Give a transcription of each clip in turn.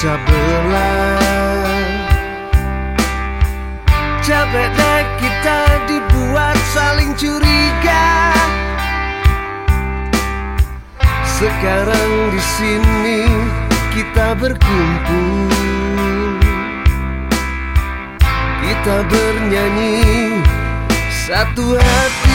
pecah belah deh kita dibuat saling curiga. Sekarang di sini kita berkumpul. Kita bernyanyi satu hati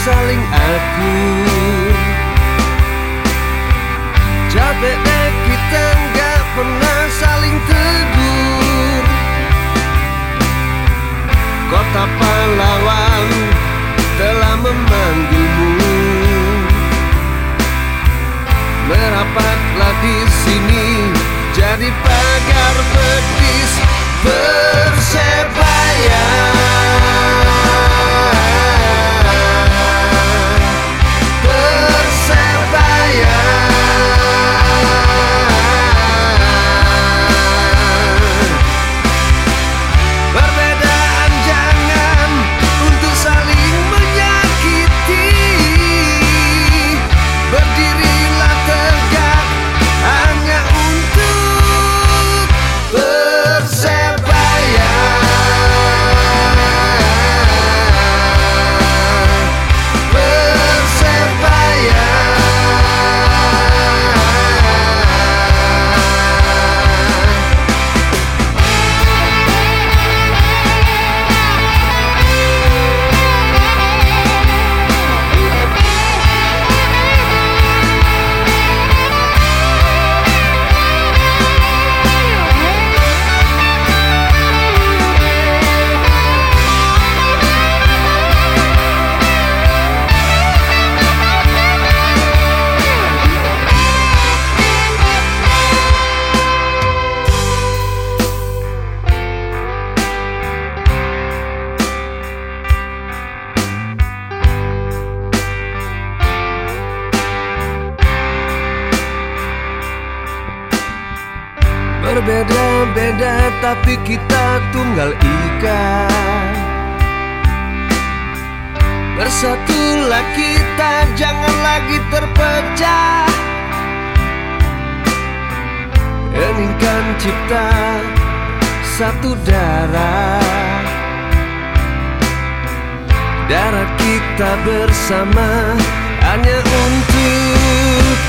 saling akur Capek deh kita nggak pernah saling tegur. Kota pahlawan telah memanggilmu. Merapatlah di sini Berbeda-beda tapi kita tunggal ika Bersatulah kita jangan lagi terpecah. Heningkan cipta satu darah. Darah kita bersama hanya untuk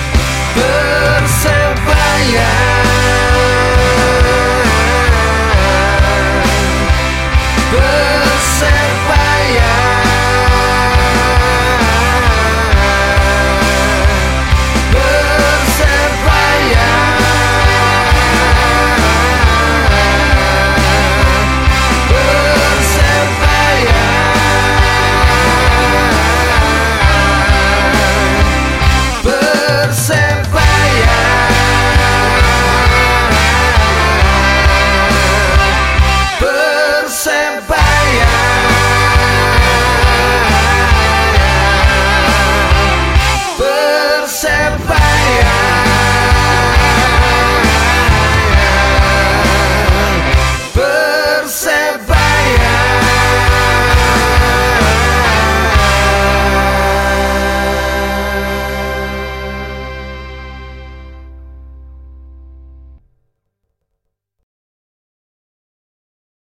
Persebaya